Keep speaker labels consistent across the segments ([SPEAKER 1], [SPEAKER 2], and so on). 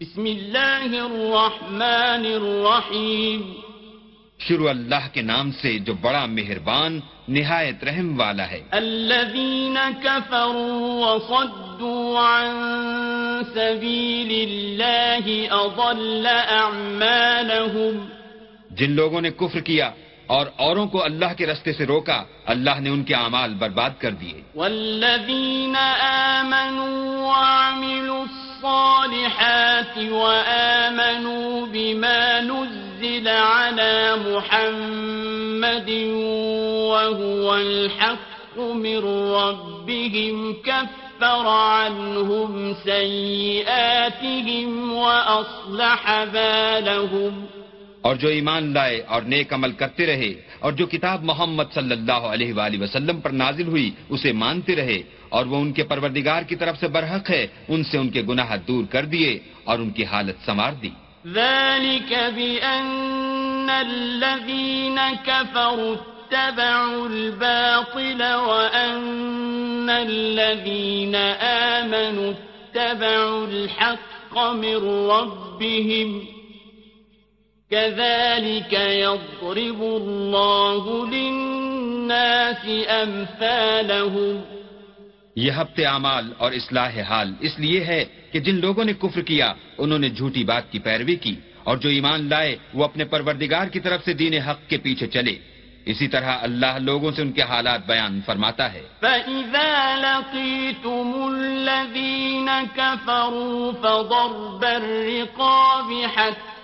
[SPEAKER 1] بسم اللہ الرحمن
[SPEAKER 2] الرحیم
[SPEAKER 1] شروع اللہ کے نام سے جو بڑا مہربان نہایت رحم والا ہے
[SPEAKER 2] الذین کفروا وصدوا عن سبیل اللہ اضل اعمالهم
[SPEAKER 1] جن لوگوں نے کفر کیا اور اوروں کو اللہ کے رستے سے روکا اللہ نے ان کے اعمال برباد کر دیے
[SPEAKER 2] والذین آمنوا وعملوا الصالحات وآمنوا بما نزل على محمد وهو الحق من ربهم كفر عنهم سيئاتهم وأصلح بالهم
[SPEAKER 1] اور جو ایمان لائے اور نیک عمل کرتے رہے اور جو کتاب محمد صلی اللہ علیہ وآلہ وسلم پر نازل ہوئی اسے مانتے رہے اور وہ ان کے پروردگار کی طرف سے برحق ہے ان سے ان کے گناہ دور کر دیے اور ان کی حالت سنوار دی
[SPEAKER 2] ذلك بأن الذين كفروا اتبعوا الباطل وأن الذين آمنوا اتبعوا الحق من ربهم كذلك يضرب الله للناس أمثالهم
[SPEAKER 1] یہ ہفتے اعمال اور اصلاح حال اس لیے ہے کہ جن لوگوں نے کفر کیا انہوں نے جھوٹی بات کی پیروی کی اور جو ایمان لائے وہ اپنے پروردگار کی طرف سے دین حق کے پیچھے چلے اسی طرح اللہ لوگوں سے ان کے حالات بیان فرماتا ہے
[SPEAKER 2] فَإِذَا لَقِيتُمُ الَّذِينَ كَفَرُوا فَضَرْبَ الرِّقَابِ حَتَّى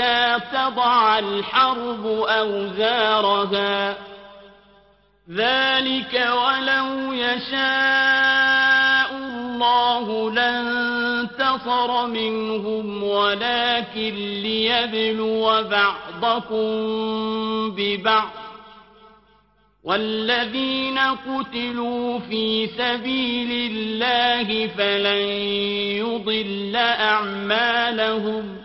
[SPEAKER 2] حتى تضع الحرب أوزارها ذلك ولو يشاء الله لن تصر منهم ولكن ليبلو بعضكم ببعض والذين قتلوا في سبيل الله فلن يضل أعمالهم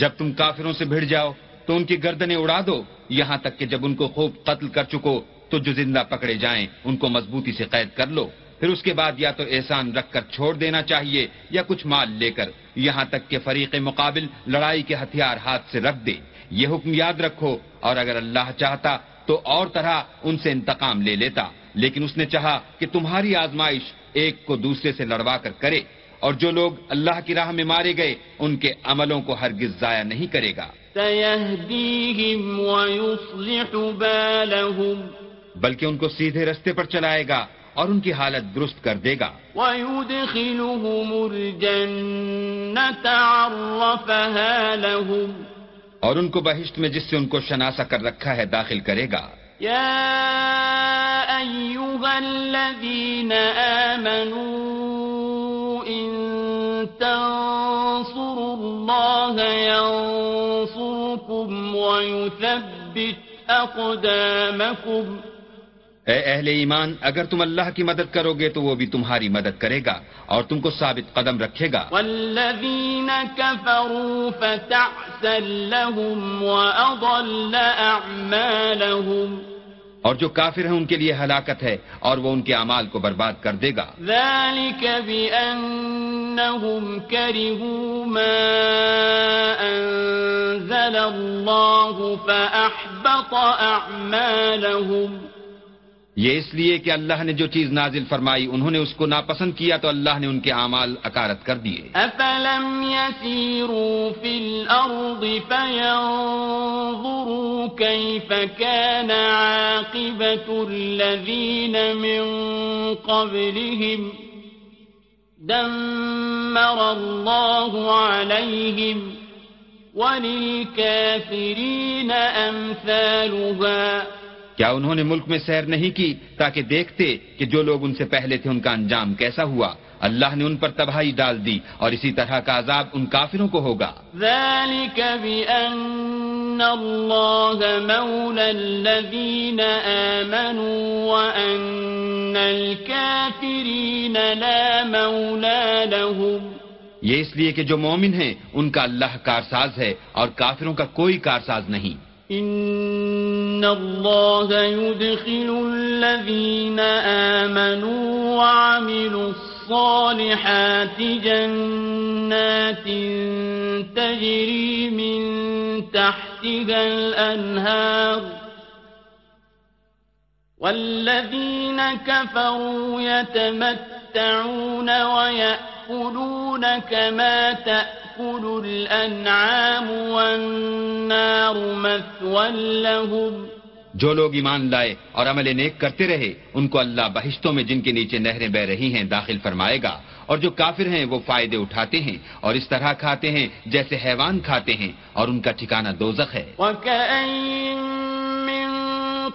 [SPEAKER 1] جب تم کافروں سے بھڑ جاؤ تو ان کی گردنیں اڑا دو یہاں تک کہ جب ان کو خوب قتل کر چکو تو جو زندہ پکڑے جائیں ان کو مضبوطی سے قید کر لو پھر اس کے بعد یا تو احسان رکھ کر چھوڑ دینا چاہیے یا کچھ مال لے کر یہاں تک کہ فریق مقابل لڑائی کے ہتھیار ہاتھ سے رکھ دے یہ حکم یاد رکھو اور اگر اللہ چاہتا تو اور طرح ان سے انتقام لے لیتا لیکن اس نے چاہا کہ تمہاری آزمائش ایک کو دوسرے سے لڑوا کر کرے اور جو لوگ اللہ کی راہ میں مارے گئے ان کے عملوں کو ہرگز ضائع نہیں کرے گا بلکہ ان کو سیدھے رستے پر چلائے گا اور ان کی حالت درست کر دے گا اور ان کو بہشت میں جس سے ان کو شناسا کر رکھا ہے داخل کرے گا
[SPEAKER 2] یا تنصروا الله ينصركم ويثبت أقدامكم
[SPEAKER 1] اے اہل ایمان اگر تم اللہ کی مدد کرو گے تو وہ بھی تمہاری مدد کرے گا اور تم کو ثابت قدم رکھے گا
[SPEAKER 2] والذین کفروا فتعسل لهم وأضل اعمالهم
[SPEAKER 1] اور جو کافر ہیں ان کے لیے ہلاکت ہے اور وہ ان کے اعمال کو برباد کر دے گا
[SPEAKER 2] ذلك بأنهم كرهوا ما الله فأحبط أعمالهم
[SPEAKER 1] یہ اس لیے کہ اللہ نے جو چیز نازل فرمائی انہوں نے اس کو ناپسند کیا تو اللہ نے ان کے اعمال اکارت کر دیے
[SPEAKER 2] افلم يسيروا في الارض فينظروا كيف كان الذين من قبلهم دمر الله عليهم وللكافرين امثالها
[SPEAKER 1] کیا انہوں نے ملک میں سیر نہیں کی تاکہ دیکھتے کہ جو لوگ ان سے پہلے تھے ان کا انجام کیسا ہوا اللہ نے ان پر تباہی ڈال دی اور اسی طرح کا عذاب ان کافروں کو ہوگا یہ اس لیے کہ جو مومن ہیں ان کا اللہ کارساز ہے اور کافروں کا کوئی کارساز نہیں
[SPEAKER 2] ان الله يدخل الذين امنوا وعملوا الصالحات جنات تجري من تحتها الانهار والذين كفروا يتمتعون جو
[SPEAKER 1] لوگ ایمان لائے اور عمل نیک کرتے رہے ان کو اللہ بہشتوں میں جن کے نیچے نہریں بہ رہی ہیں داخل فرمائے گا اور جو کافر ہیں وہ فائدے اٹھاتے ہیں اور اس طرح کھاتے ہیں جیسے حیوان کھاتے ہیں اور ان کا ٹھکانہ دوزخ ہے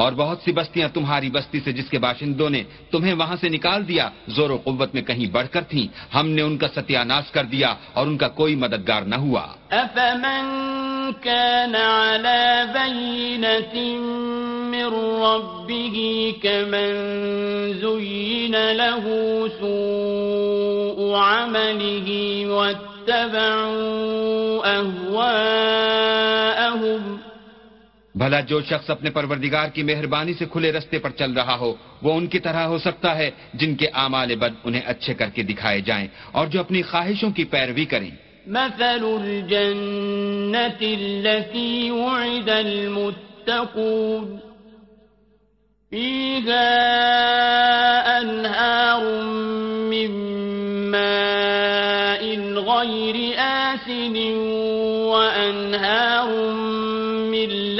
[SPEAKER 1] اور بہت سی بستیاں تمہاری بستی سے جس کے باشندوں نے تمہیں وہاں سے نکال دیا زور و قوت میں کہیں بڑھ کر تھیں ہم نے ان کا ستیاناش کر دیا اور ان کا کوئی مددگار نہ ہوا
[SPEAKER 2] افمن كان على من ربه كمن له سوء عمله واتبعوا
[SPEAKER 1] بھلا جو شخص اپنے پروردگار کی مہربانی سے کھلے رستے پر چل رہا ہو وہ ان کی طرح ہو سکتا ہے جن کے اعمال بد انہیں اچھے کر کے دکھائے جائیں اور جو اپنی خواہشوں کی پیروی کریں
[SPEAKER 2] مثل الجنة التي وعد المتقون فيها أنهار من ماء غير آسن وأنهار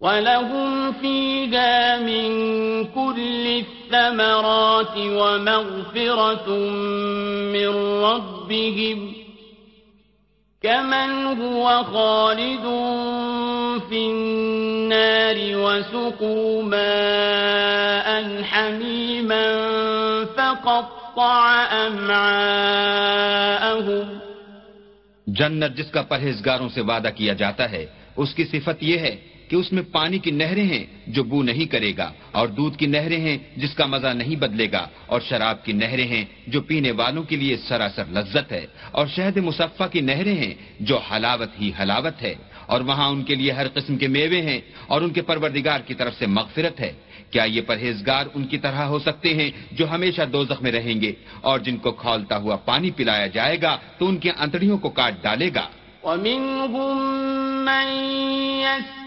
[SPEAKER 2] وَلَهُمْ فِيهَا مِنْ كُلِّ الثَّمَرَاتِ وَمَغْفِرَةٌ مِنْ رَبِّهِمْ كَمَنْ هُوَ خَالِدٌ فِي النَّارِ وَسُقُوا مَاءً حَمِيمًا فَقَطَّعَ أَمْعَاءَهُمْ
[SPEAKER 1] جنت جس کا پرہیزگاروں سے وعدہ کیا جاتا ہے اس کی صفت یہ ہے کہ اس میں پانی کی نہریں ہیں جو بو نہیں کرے گا اور دودھ کی نہریں ہیں جس کا مزہ نہیں بدلے گا اور شراب کی نہریں ہیں جو پینے والوں کے لیے سراسر لذت ہے اور شہد مصفہ کی نہریں ہیں جو حلاوت ہی حلاوت ہے اور وہاں ان کے لیے ہر قسم کے میوے ہیں اور ان کے پروردگار کی طرف سے مغفرت ہے کیا یہ پرہیزگار ان کی طرح ہو سکتے ہیں جو ہمیشہ دوزخ میں رہیں گے اور جن کو کھولتا ہوا پانی پلایا جائے گا تو ان کے انتڑیوں کو کاٹ ڈالے گا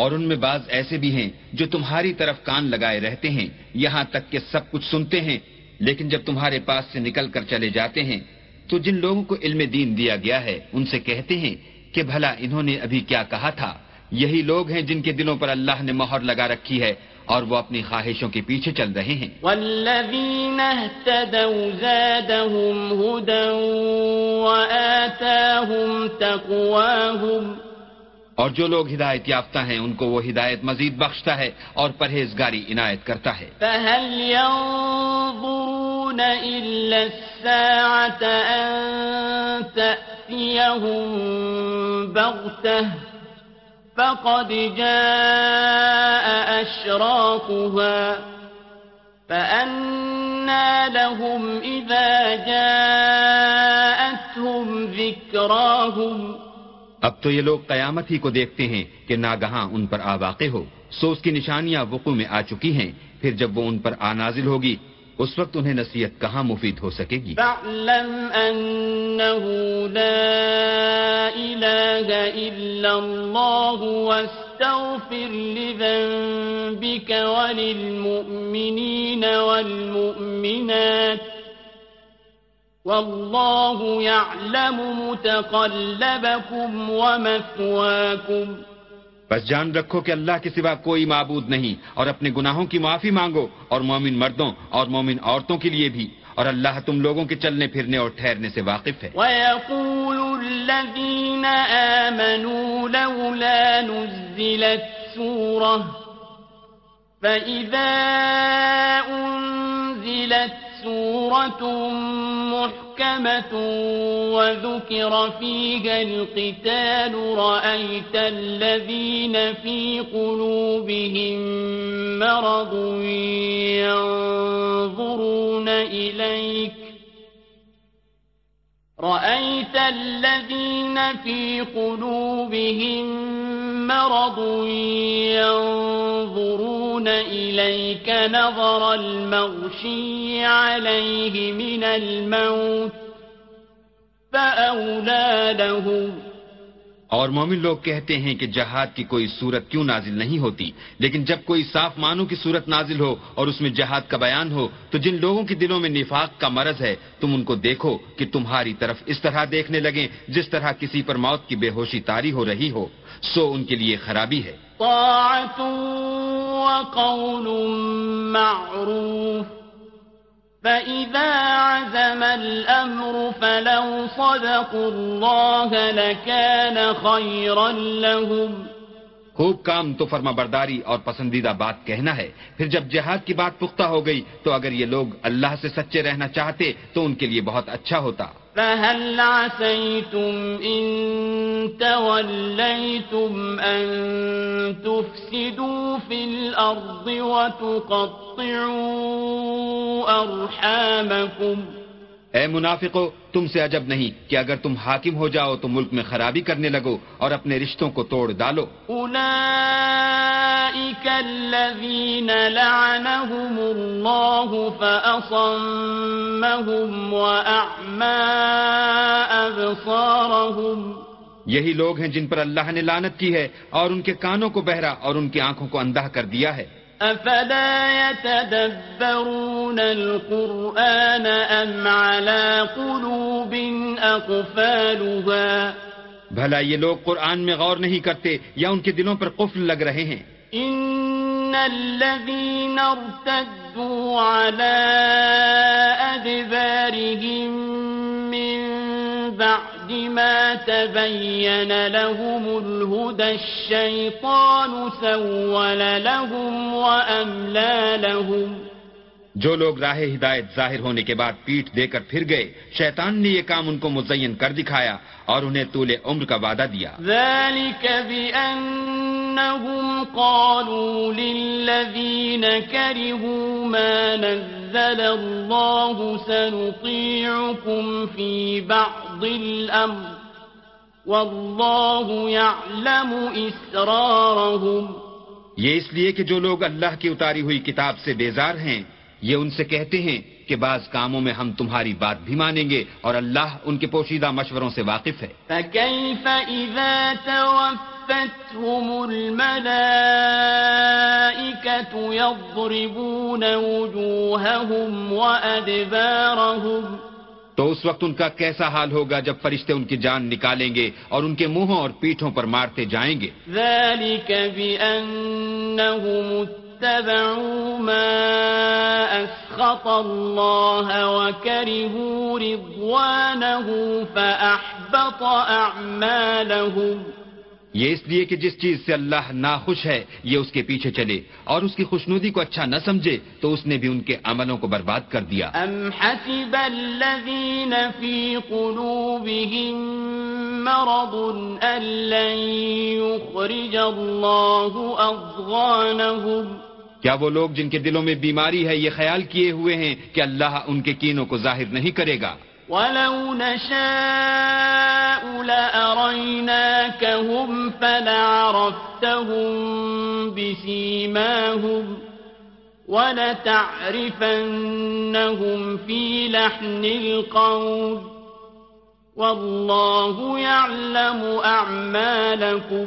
[SPEAKER 1] اور ان میں بعض ایسے بھی ہیں جو تمہاری طرف کان لگائے رہتے ہیں یہاں تک کہ سب کچھ سنتے ہیں لیکن جب تمہارے پاس سے نکل کر چلے جاتے ہیں تو جن لوگوں کو علم دین دیا گیا ہے ان سے کہتے ہیں کہ بھلا انہوں نے ابھی کیا کہا تھا یہی لوگ ہیں جن کے دلوں پر اللہ نے مہر لگا رکھی ہے اور وہ اپنی خواہشوں کے پیچھے چل رہے ہیں اور جو لوگ ہدایت یافتہ ہیں ان کو وہ ہدایت مزید بخشتا ہے اور پرہیزگاری عنایت کرتا ہے
[SPEAKER 2] فَهَلْ يَنظُرُونَ إِلَّا السَّاعَةَ أَن تَأْتِيَهُمْ بَغْتَةً فَقَدْ جَاءَ أَشْرَاقُهَا فَأَنَّا لَهُمْ إِذَا جَاءَتْهُمْ ذِكْرَاهُمْ
[SPEAKER 1] اب تو یہ لوگ قیامت ہی کو دیکھتے ہیں کہ ناگہاں ان پر آ واقع ہو سو اس کی نشانیاں وقوع میں آ چکی ہیں پھر جب وہ ان پر آ نازل ہوگی اس وقت انہیں نصیحت کہاں مفید ہو سکے گی
[SPEAKER 2] فَعْلَمْ أَنَّهُ لَا إِلَهَ إِلَّا اللَّهُ وَاسْتَغْفِرْ لِذَنْبِكَ وَلِلْمُؤْمِنِينَ وَالْمُؤْمِنَاتِ وَاللَّهُ يَعْلَمُ مُتَقَلَّبَكُمْ وَمَثْوَاكُمْ
[SPEAKER 1] بس جان رکھو کہ اللہ کے سوا کوئی معبود نہیں اور اپنے گناہوں کی معافی مانگو اور مومن مردوں اور مومن عورتوں کے لیے بھی اور اللہ تم لوگوں کے چلنے پھرنے اور ٹھہرنے سے واقف ہے
[SPEAKER 2] وَيَقُولُ الَّذِينَ آمَنُوا لَوْلَا نُزِّلَتْ سُورَةً فَإِذَا أُنزِلَتْ سورة محكمة وذكر فيها القتال رأيت الذين في قلوبهم مرض ينظرون إليك رأيت الذين في قلوبهم مرض مرض ينظرون إليك نظر المغشي عليه من الموت فأولى لهم
[SPEAKER 1] اور مومن لوگ کہتے ہیں کہ جہاد کی کوئی صورت کیوں نازل نہیں ہوتی لیکن جب کوئی صاف مانو کی صورت نازل ہو اور اس میں جہاد کا بیان ہو تو جن لوگوں کے دلوں میں نفاق کا مرض ہے تم ان کو دیکھو کہ تمہاری طرف اس طرح دیکھنے لگیں جس طرح کسی پر موت کی بے ہوشی تاری ہو رہی ہو سو ان کے لیے خرابی ہے
[SPEAKER 2] طاعت معروف فَإِذَا عَزَمَ الْأَمْرُ فَلَوْ صَدَقُوا اللَّهَ لَكَانَ خَيْرًا لَهُمْ
[SPEAKER 1] خوب کام تو فرما برداری اور پسندیدہ بات کہنا ہے پھر جب جہاد کی بات پختہ ہو گئی تو اگر یہ لوگ اللہ سے سچے رہنا چاہتے تو ان کے لیے بہت اچھا ہوتا
[SPEAKER 2] فَهَلْ عَسَيْتُمْ إِن تَوَلَّيْتُمْ أَن تُفْسِدُوا فِي الْأَرْضِ وَتُقَطِعُوا أَرْحَامَكُمْ
[SPEAKER 1] اے منافقو تم سے عجب نہیں کہ اگر تم حاکم ہو جاؤ تو ملک میں خرابی کرنے لگو اور اپنے رشتوں کو توڑ ڈالو یہی لوگ ہیں جن پر اللہ نے لانت کی ہے اور ان کے کانوں کو بہرا اور ان کی آنکھوں کو اندھا کر دیا ہے
[SPEAKER 2] يتدبرون القرآن على قلوب
[SPEAKER 1] بھلا یہ لوگ قرآن میں غور نہیں کرتے یا ان کے دلوں پر قفل لگ رہے ہیں
[SPEAKER 2] ان الذين ارتدوا على من بعد تبين لهم لهم لهم الهدى الشيطان سول
[SPEAKER 1] جو لوگ راہ ہدایت ظاہر ہونے کے بعد پیٹھ دے کر پھر گئے شیطان نے یہ کام ان کو مزین کر دکھایا اور انہیں طول عمر کا وعدہ دیا
[SPEAKER 2] انهم قالوا للذين كرهوا ما نزل الله سنطيعكم في بعض الامر والله يعلم اسرارهم
[SPEAKER 1] یہ اس لیے کہ جو لوگ اللہ کی اتاری ہوئی کتاب سے بیزار ہیں یہ ان سے کہتے ہیں کہ بعض کاموں میں ہم تمہاری بات بھی مانیں گے اور اللہ ان کے پوشیدہ مشوروں سے واقف ہے
[SPEAKER 2] فَكَيْفَ إِذَا توفتهم الملائكة يضربون وجوههم وأدبارهم
[SPEAKER 1] تو اس وقت ان کا کیسا حال ہوگا جب فرشتے ان کی جان نکالیں گے اور ان کے منہوں اور پیٹھوں پر مارتے جائیں گے
[SPEAKER 2] ذلك بأنهم اتبعوا ما اسخط الله وكرهوا رضوانه فأحبط أعمالهم
[SPEAKER 1] یہ اس لیے کہ جس چیز سے اللہ ناخوش ہے یہ اس کے پیچھے چلے اور اس کی خوشنودی کو اچھا نہ سمجھے تو اس نے بھی ان کے عملوں کو برباد کر دیا کیا وہ لوگ جن کے دلوں میں بیماری ہے یہ خیال کیے ہوئے ہیں کہ اللہ ان کے کینوں کو ظاہر نہیں کرے گا
[SPEAKER 2] ولو نشاء لأريناكهم فلعرفتهم بسيماهم ولتعرفنهم في لحن القول والله يعلم أعمالكم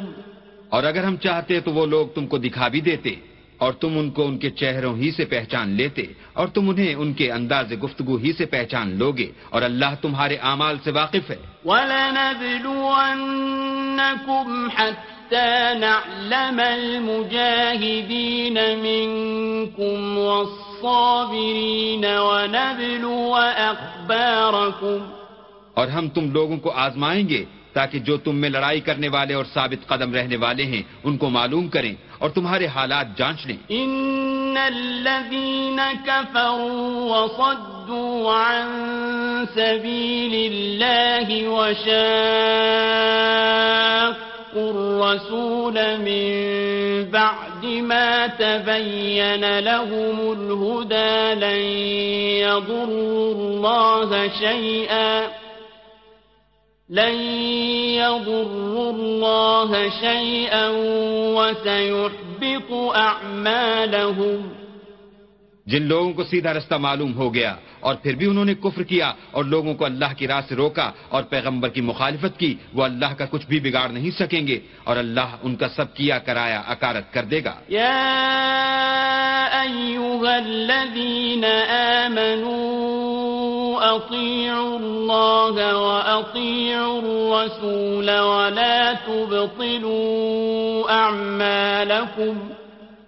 [SPEAKER 1] اور اگر ہم چاہتے تو وہ لوگ تم کو دکھا بھی دیتے اور تم ان کو ان کے چہروں ہی سے پہچان لیتے اور تم انہیں ان کے انداز گفتگو ہی سے پہچان لوگے اور اللہ تمہارے اعمال سے واقف ہے
[SPEAKER 2] وَلَنَبْلُوَنَّكُمْ حَتَّى نَعْلَمَ الْمُجَاهِدِينَ مِنْكُمْ وَالصَّابِرِينَ وَنَبْلُوَ أَخْبَارَكُمْ
[SPEAKER 1] اور ہم تم لوگوں کو آزمائیں گے تاکہ جو تم میں لڑائی کرنے والے اور ثابت قدم رہنے والے ہیں ان کو معلوم کریں اور تمہارے حالات جانچ لیں
[SPEAKER 2] ان الذين كفروا وصدوا عن سبيل الله وشاقوا الرسول من بعد ما تبين لهم الهدى لن يضروا الله شيئا لن يضر الله شيئا وسيحبط أعمالهم
[SPEAKER 1] جن لوگوں کو سیدھا رستہ معلوم ہو گیا اور پھر بھی انہوں نے کفر کیا اور لوگوں کو اللہ کی راہ سے روکا اور پیغمبر کی مخالفت کی وہ اللہ کا کچھ بھی بگاڑ نہیں سکیں گے اور اللہ ان کا سب کیا کرایا اکارت کر دے گا
[SPEAKER 2] یا الذین آمنون أطيعوا الله وأطيعوا الرسول ولا تبطلوا أعمالكم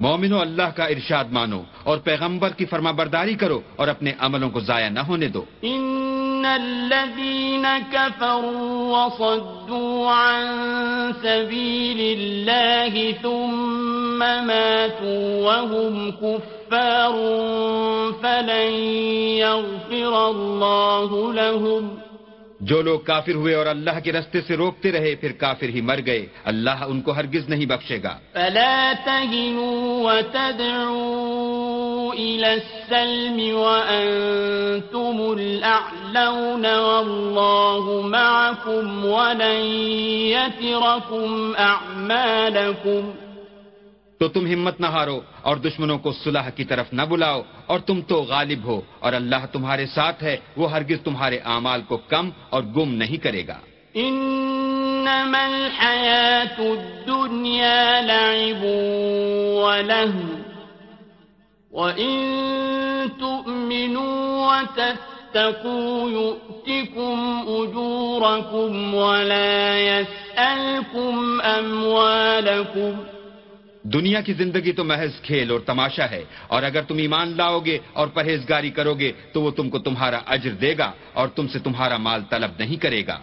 [SPEAKER 1] مومنو اللہ کا ارشاد مانو اور پیغمبر کی فرما برداری کرو اور اپنے عملوں کو ضائع نہ ہونے دو
[SPEAKER 2] ان الذين كفروا وصدوا عن سبيل الله ثم ماتوا وهم كفر كفار فلن يغفر الله لهم
[SPEAKER 1] جو لوگ کافر ہوئے اور اللہ کے رستے سے روکتے رہے پھر کافر ہی مر گئے اللہ ان کو ہرگز نہیں بخشے گا
[SPEAKER 2] فلا تهنوا وتدعوا الى السلم وانتم الاعلون والله معكم ولن يتركم اعمالكم
[SPEAKER 1] تو تم ہمت نہ ہارو اور دشمنوں کو صلح کی طرف نہ بلاؤ اور تم تو غالب ہو اور اللہ تمہارے ساتھ ہے وہ ہرگز تمہارے اعمال کو کم اور گم نہیں کرے گا
[SPEAKER 2] انما الحیات الدنیا لعب وله وَإِن تُؤْمِنُوا وَتَتَّقُوا يُؤْتِكُمْ أُجُورَكُمْ وَلَا يَسْأَلْكُمْ أَمْوَالَكُمْ
[SPEAKER 1] دنیا کی زندگی تو محض کھیل اور تماشا ہے اور اگر تم ایمان لاؤ گے اور پرہیزگاری کرو گے تو وہ تم کو تمہارا اجر دے گا اور تم سے تمہارا مال طلب نہیں کرے گا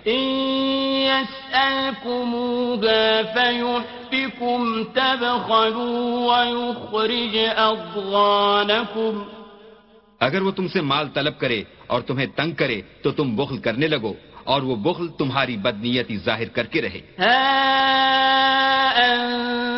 [SPEAKER 1] اگر وہ تم سے مال طلب کرے اور تمہیں تنگ کرے تو تم بخل کرنے لگو اور وہ بخل تمہاری بدنیتی ظاہر کر کے رہے
[SPEAKER 2] ہاں،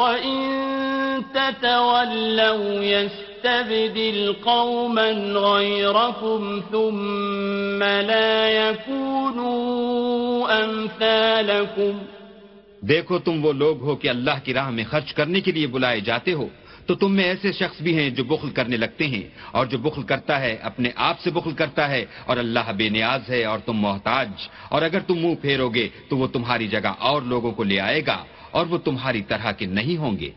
[SPEAKER 2] دیکھو
[SPEAKER 1] تم وہ لوگ ہو کہ اللہ کی راہ میں خرچ کرنے کے لیے بلائے جاتے ہو تو تم میں ایسے شخص بھی ہیں جو بخل کرنے لگتے ہیں اور جو بخل کرتا ہے اپنے آپ سے بخل کرتا ہے اور اللہ بے نیاز ہے اور تم محتاج اور اگر تم منہ پھیرو گے تو وہ تمہاری جگہ اور لوگوں کو لے آئے گا اور وہ تمہاری طرح کے نہیں ہوں گے